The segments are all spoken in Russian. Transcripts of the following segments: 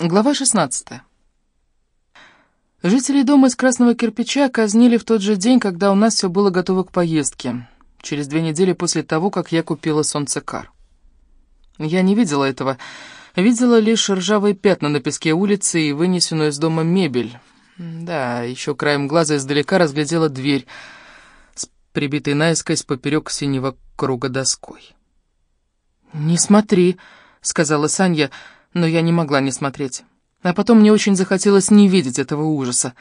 Глава 16. Жителей дома из красного кирпича казнили в тот же день, когда у нас все было готово к поездке, через две недели после того, как я купила солнцекар. Я не видела этого, видела лишь ржавые пятна на песке улицы и вынесенную из дома мебель. Да, еще краем глаза издалека разглядела дверь с прибитой наискось поперек синего круга доской. «Не смотри», — сказала Саня, — но я не могла не смотреть. А потом мне очень захотелось не видеть этого ужаса.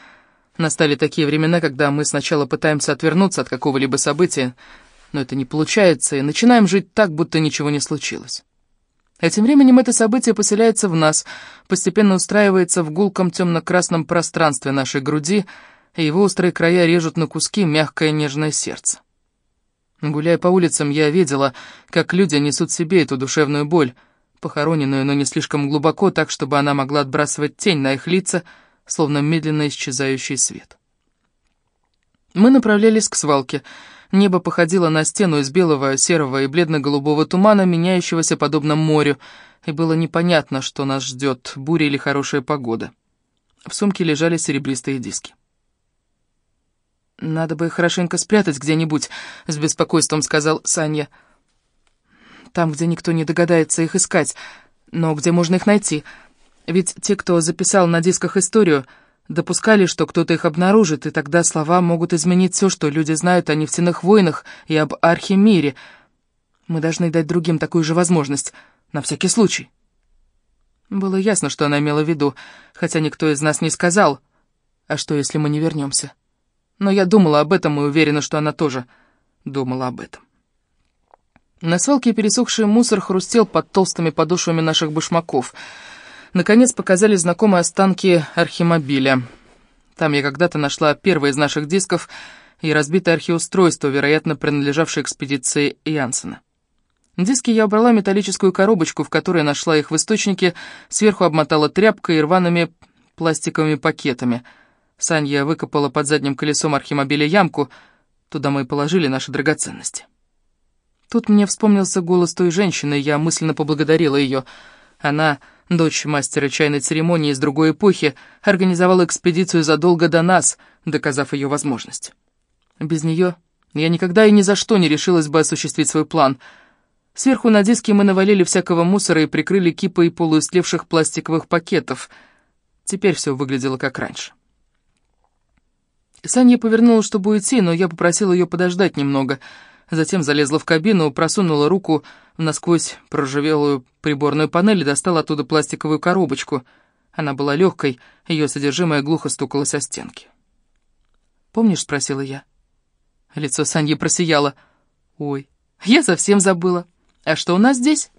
Настали такие времена, когда мы сначала пытаемся отвернуться от какого-либо события, но это не получается, и начинаем жить так, будто ничего не случилось. А тем временем это событие поселяется в нас, постепенно устраивается в гулком темно-красном пространстве нашей груди, и его острые края режут на куски мягкое нежное сердце. Гуляя по улицам, я видела, как люди несут себе эту душевную боль, похороненную, но не слишком глубоко, так, чтобы она могла отбрасывать тень на их лица, словно медленно исчезающий свет. Мы направлялись к свалке. Небо походило на стену из белого, серого и бледно-голубого тумана, меняющегося подобно морю, и было непонятно, что нас ждет, буря или хорошая погода. В сумке лежали серебристые диски. «Надо бы хорошенько спрятать где-нибудь», — с беспокойством сказал Саня там, где никто не догадается их искать, но где можно их найти. Ведь те, кто записал на дисках историю, допускали, что кто-то их обнаружит, и тогда слова могут изменить все, что люди знают о нефтяных войнах и об архимире. Мы должны дать другим такую же возможность, на всякий случай. Было ясно, что она имела в виду, хотя никто из нас не сказал, а что, если мы не вернемся. Но я думала об этом и уверена, что она тоже думала об этом. На свалке пересохший мусор хрустел под толстыми подошвами наших башмаков. Наконец показали знакомые останки архимобиля. Там я когда-то нашла первый из наших дисков и разбитое архиустройство, вероятно, принадлежавшее экспедиции Янсена. Диски я убрала металлическую коробочку, в которой нашла их в источнике, сверху обмотала тряпкой и рваными пластиковыми пакетами. Санья выкопала под задним колесом архимобиля ямку, туда мы и положили наши драгоценности. Тут мне вспомнился голос той женщины, я мысленно поблагодарила ее. Она, дочь мастера чайной церемонии из другой эпохи, организовала экспедицию задолго до нас, доказав ее возможность. Без нее я никогда и ни за что не решилась бы осуществить свой план. Сверху на диски мы навалили всякого мусора и прикрыли кипой полуистлевших пластиковых пакетов. Теперь все выглядело как раньше. Саня повернула, чтобы уйти, но я попросила ее подождать немного — Затем залезла в кабину, просунула руку в насквозь проржавелую приборную панель и достала оттуда пластиковую коробочку. Она была легкой, ее содержимое глухо стукалось о стенки. «Помнишь?» — спросила я. Лицо Саньи просияло. «Ой, я совсем забыла. А что у нас здесь?»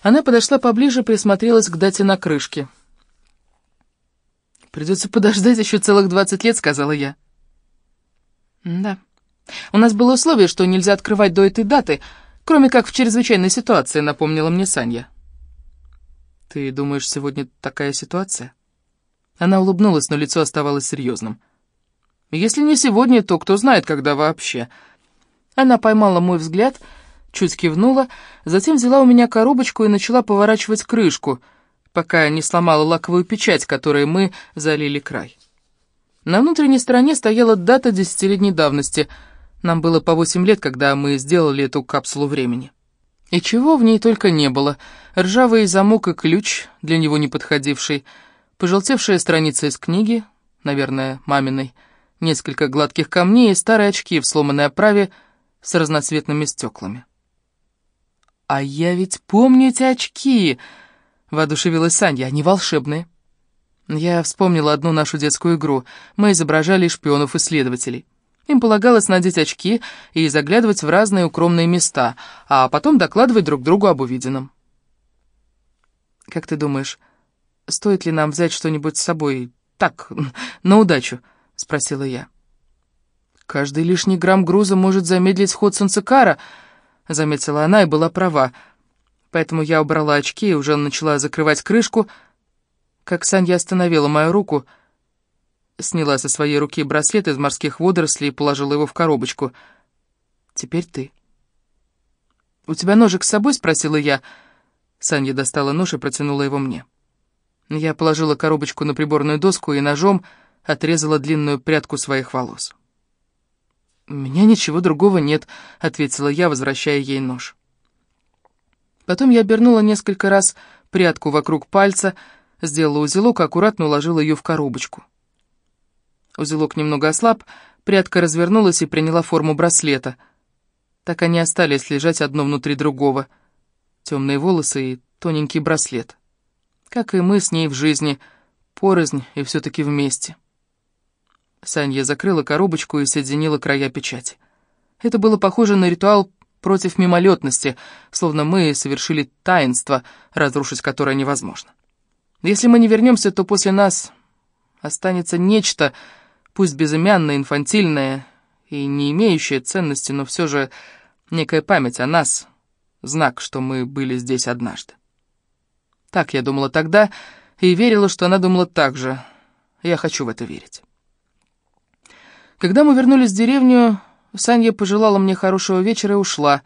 Она подошла поближе, присмотрелась к дате на крышке. «Придется подождать еще целых двадцать лет», — сказала я. «Да». У нас было условие, что нельзя открывать до этой даты, кроме как в чрезвычайной ситуации, напомнила мне Саня. Ты думаешь, сегодня такая ситуация? Она улыбнулась, но лицо оставалось серьезным. Если не сегодня, то кто знает, когда вообще. Она поймала мой взгляд, чуть кивнула, затем взяла у меня коробочку и начала поворачивать крышку, пока не сломала лаковую печать, которой мы залили край. На внутренней стороне стояла дата десятилетней давности — нам было по восемь лет, когда мы сделали эту капсулу времени. И чего в ней только не было. Ржавый замок и ключ, для него не подходивший, пожелтевшая страница из книги, наверное, маминой, несколько гладких камней и старые очки в сломанной оправе с разноцветными стеклами. «А я ведь помню эти очки!» — воодушевилась Саня. «Они волшебные». Я вспомнила одну нашу детскую игру. Мы изображали шпионов-исследователей. Им полагалось надеть очки и заглядывать в разные укромные места, а потом докладывать друг другу об увиденном. «Как ты думаешь, стоит ли нам взять что-нибудь с собой так, на удачу?» — спросила я. «Каждый лишний грамм груза может замедлить ход солнцекара», — заметила она и была права. Поэтому я убрала очки и уже начала закрывать крышку, как Санья остановила мою руку — Сняла со своей руки браслет из морских водорослей и положила его в коробочку. «Теперь ты». «У тебя ножик с собой?» — спросила я. Саня достала нож и протянула его мне. Я положила коробочку на приборную доску и ножом отрезала длинную прядку своих волос. «У меня ничего другого нет», — ответила я, возвращая ей нож. Потом я обернула несколько раз прядку вокруг пальца, сделала узелок и аккуратно уложила ее в коробочку. Узелок немного ослаб, прядка развернулась и приняла форму браслета. Так они остались лежать одно внутри другого. Темные волосы и тоненький браслет. Как и мы с ней в жизни, порознь и все-таки вместе. Санья закрыла коробочку и соединила края печати. Это было похоже на ритуал против мимолетности, словно мы совершили таинство, разрушить которое невозможно. Если мы не вернемся, то после нас останется нечто, пусть безымянное, инфантильное и не имеющее ценности, но все же некая память о нас, знак, что мы были здесь однажды. Так я думала тогда и верила, что она думала так же. Я хочу в это верить. Когда мы вернулись в деревню, Санья пожелала мне хорошего вечера и ушла,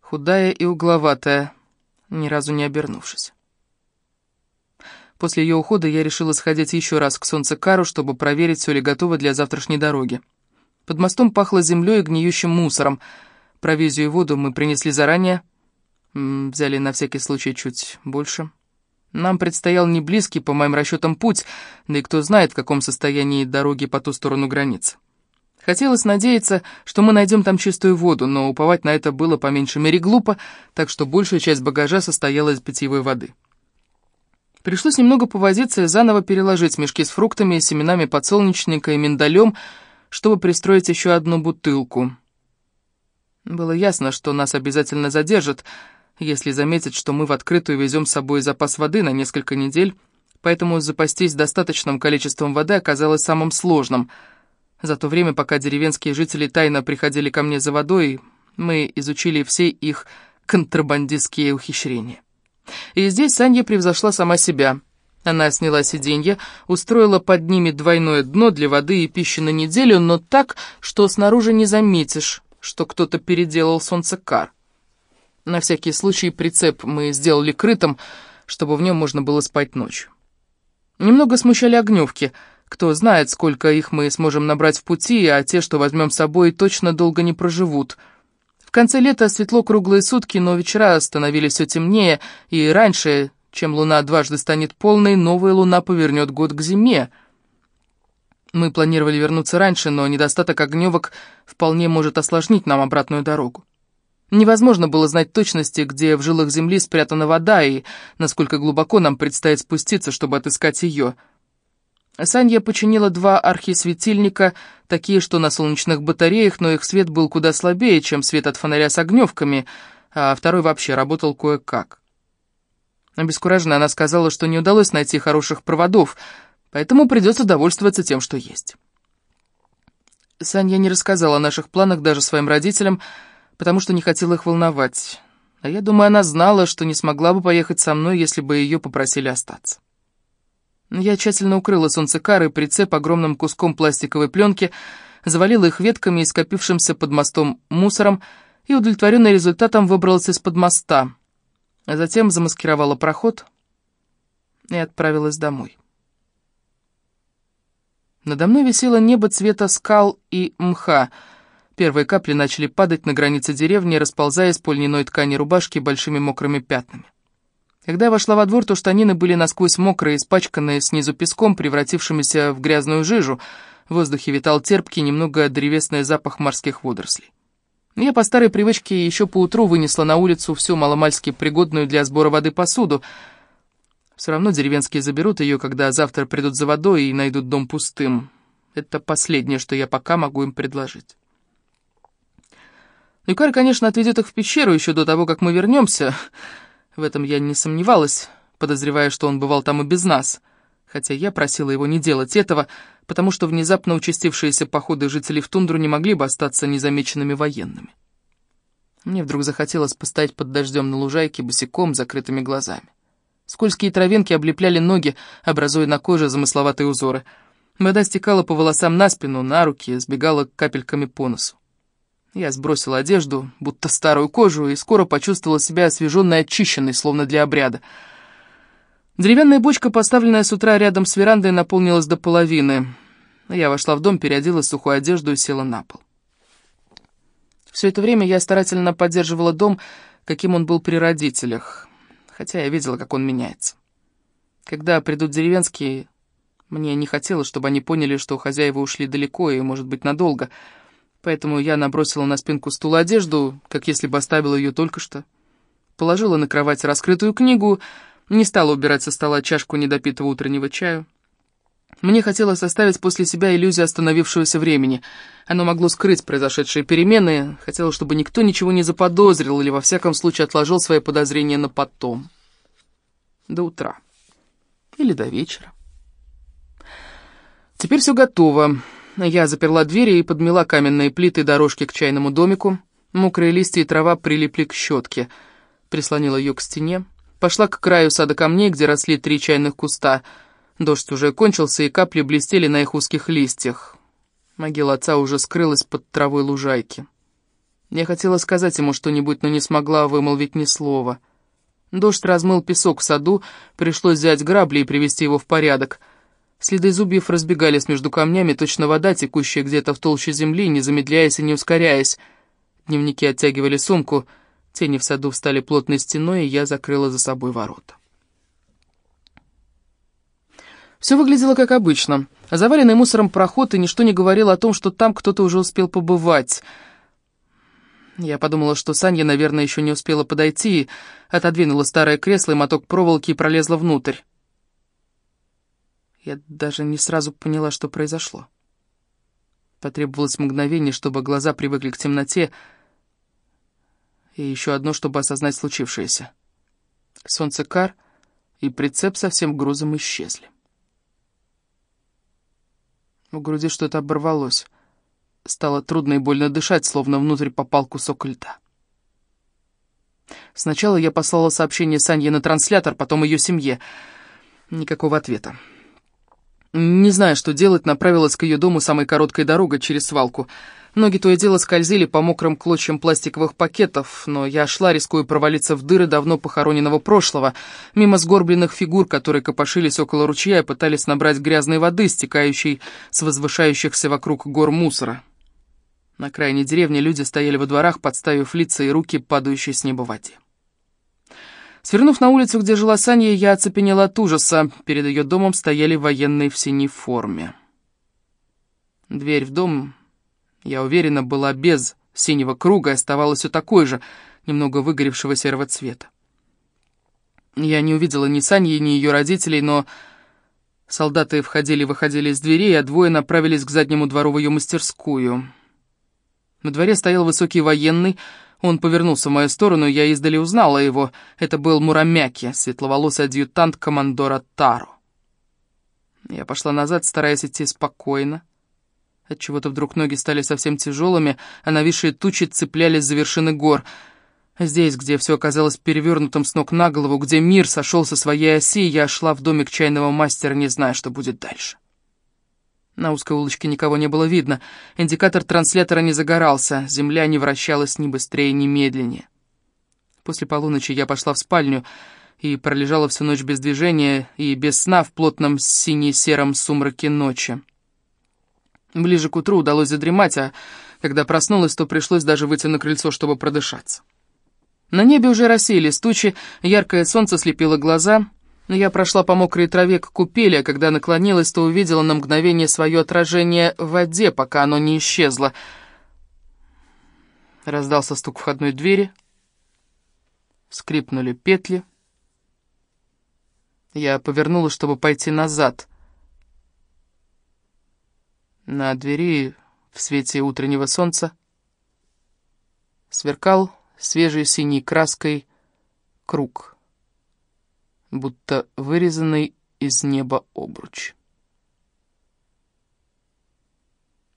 худая и угловатая, ни разу не обернувшись. После ее ухода я решила сходить еще раз к Солнцекару, чтобы проверить, все ли готово для завтрашней дороги. Под мостом пахло землей и гниющим мусором. Провизию и воду мы принесли заранее. Взяли на всякий случай чуть больше. Нам предстоял не близкий, по моим расчетам, путь, да и кто знает, в каком состоянии дороги по ту сторону границы. Хотелось надеяться, что мы найдем там чистую воду, но уповать на это было по меньшей мере глупо, так что большая часть багажа состояла из питьевой воды. Пришлось немного повозиться и заново переложить мешки с фруктами, семенами подсолнечника и миндалем, чтобы пристроить еще одну бутылку. Было ясно, что нас обязательно задержат, если заметят, что мы в открытую везем с собой запас воды на несколько недель, поэтому запастись достаточным количеством воды оказалось самым сложным — за то время, пока деревенские жители тайно приходили ко мне за водой, мы изучили все их контрабандистские ухищрения. И здесь Санья превзошла сама себя. Она сняла сиденье, устроила под ними двойное дно для воды и пищи на неделю, но так, что снаружи не заметишь, что кто-то переделал солнцекар. На всякий случай прицеп мы сделали крытым, чтобы в нем можно было спать ночью. Немного смущали огневки — кто знает, сколько их мы сможем набрать в пути, а те, что возьмем с собой, точно долго не проживут. В конце лета светло круглые сутки, но вечера становились все темнее, и раньше, чем луна дважды станет полной, новая луна повернет год к зиме. Мы планировали вернуться раньше, но недостаток огневок вполне может осложнить нам обратную дорогу. Невозможно было знать точности, где в жилах земли спрятана вода и насколько глубоко нам предстоит спуститься, чтобы отыскать ее — Санья починила два архисветильника, такие, что на солнечных батареях, но их свет был куда слабее, чем свет от фонаря с огневками, а второй вообще работал кое-как. Обескураженно она сказала, что не удалось найти хороших проводов, поэтому придется довольствоваться тем, что есть. Санья не рассказала о наших планах даже своим родителям, потому что не хотела их волновать. А я думаю, она знала, что не смогла бы поехать со мной, если бы ее попросили остаться. Я тщательно укрыла солнцекар и прицеп огромным куском пластиковой пленки, завалила их ветками и скопившимся под мостом мусором, и, удовлетворенная результатом, выбралась из-под моста, а затем замаскировала проход и отправилась домой. Надо мной висело небо цвета скал и мха. Первые капли начали падать на границе деревни, расползаясь по льняной ткани рубашки большими мокрыми пятнами. Когда я вошла во двор, то штанины были насквозь мокрые, испачканные снизу песком, превратившимися в грязную жижу. В воздухе витал терпкий, немного древесный запах морских водорослей. Я по старой привычке еще поутру вынесла на улицу всю маломальски пригодную для сбора воды посуду. Все равно деревенские заберут ее, когда завтра придут за водой и найдут дом пустым. Это последнее, что я пока могу им предложить. Люкар, конечно, отведет их в пещеру еще до того, как мы вернемся, в этом я не сомневалась, подозревая, что он бывал там и без нас, хотя я просила его не делать этого, потому что внезапно участившиеся походы жителей в тундру не могли бы остаться незамеченными военными. Мне вдруг захотелось постоять под дождем на лужайке босиком, закрытыми глазами. Скользкие травинки облепляли ноги, образуя на коже замысловатые узоры. Вода стекала по волосам на спину, на руки, сбегала капельками по носу. Я сбросила одежду, будто старую кожу, и скоро почувствовала себя освеженной и очищенной, словно для обряда. Деревянная бочка, поставленная с утра рядом с верандой, наполнилась до половины. Я вошла в дом, переоделась в сухую одежду и села на пол. Все это время я старательно поддерживала дом, каким он был при родителях, хотя я видела, как он меняется. Когда придут деревенские, мне не хотелось, чтобы они поняли, что хозяева ушли далеко и, может быть, надолго, поэтому я набросила на спинку стула одежду, как если бы оставила ее только что, положила на кровать раскрытую книгу — не стала убирать со стола чашку недопитого утреннего чаю. Мне хотелось оставить после себя иллюзию остановившегося времени. Оно могло скрыть произошедшие перемены, хотелось, чтобы никто ничего не заподозрил или, во всяком случае, отложил свои подозрения на потом. До утра. Или до вечера. Теперь все готово. Я заперла двери и подмела каменные плиты дорожки к чайному домику. Мокрые листья и трава прилипли к щетке. Прислонила ее к стене. Пошла к краю сада камней, где росли три чайных куста. Дождь уже кончился, и капли блестели на их узких листьях. Могила отца уже скрылась под травой лужайки. Я хотела сказать ему что-нибудь, но не смогла вымолвить ни слова. Дождь размыл песок в саду, пришлось взять грабли и привести его в порядок. Следы зубьев разбегались между камнями, точно вода, текущая где-то в толще земли, не замедляясь и не ускоряясь. Дневники оттягивали сумку — Тени в саду встали плотной стеной, и я закрыла за собой ворота. Все выглядело как обычно. Заваленный мусором проход, и ничто не говорило о том, что там кто-то уже успел побывать. Я подумала, что Саня, наверное, еще не успела подойти, отодвинула старое кресло и моток проволоки и пролезла внутрь. Я даже не сразу поняла, что произошло. Потребовалось мгновение, чтобы глаза привыкли к темноте, и еще одно, чтобы осознать случившееся. Солнцекар и прицеп со всем грузом исчезли. В груди что-то оборвалось. Стало трудно и больно дышать, словно внутрь попал кусок льда. Сначала я послала сообщение Санье на транслятор, потом ее семье. Никакого ответа. Не зная, что делать, направилась к ее дому самой короткой дорогой через свалку — Ноги то и дело скользили по мокрым клочьям пластиковых пакетов, но я шла, рискуя провалиться в дыры давно похороненного прошлого, мимо сгорбленных фигур, которые копошились около ручья и пытались набрать грязной воды, стекающей с возвышающихся вокруг гор мусора. На крайней деревни люди стояли во дворах, подставив лица и руки, падающие с неба воде. Свернув на улицу, где жила Саня, я оцепенела от ужаса. Перед ее домом стояли военные в синей форме. Дверь в дом я уверена, была без синего круга и оставалась все такой же, немного выгоревшего серого цвета. Я не увидела ни Саньи, ни ее родителей, но солдаты входили и выходили из дверей, а двое направились к заднему двору в ее мастерскую. На дворе стоял высокий военный, он повернулся в мою сторону, я издали узнала его. Это был Мурамяки, светловолосый адъютант командора Таро. Я пошла назад, стараясь идти спокойно. Отчего-то вдруг ноги стали совсем тяжелыми, а нависшие тучи цеплялись за вершины гор. Здесь, где все оказалось перевернутым с ног на голову, где мир сошел со своей оси, я шла в домик чайного мастера, не зная, что будет дальше. На узкой улочке никого не было видно, индикатор транслятора не загорался, земля не вращалась ни быстрее, ни медленнее. После полуночи я пошла в спальню и пролежала всю ночь без движения и без сна в плотном сине-сером сумраке ночи. Ближе к утру удалось задремать, а когда проснулась, то пришлось даже выйти на крыльцо, чтобы продышаться. На небе уже рассеялись тучи, яркое солнце слепило глаза. Я прошла по мокрой траве к купели, а когда наклонилась, то увидела на мгновение свое отражение в воде, пока оно не исчезло. Раздался стук входной двери. Скрипнули петли. Я повернулась, чтобы пойти назад — на двери в свете утреннего солнца сверкал свежей синей краской круг, будто вырезанный из неба обруч.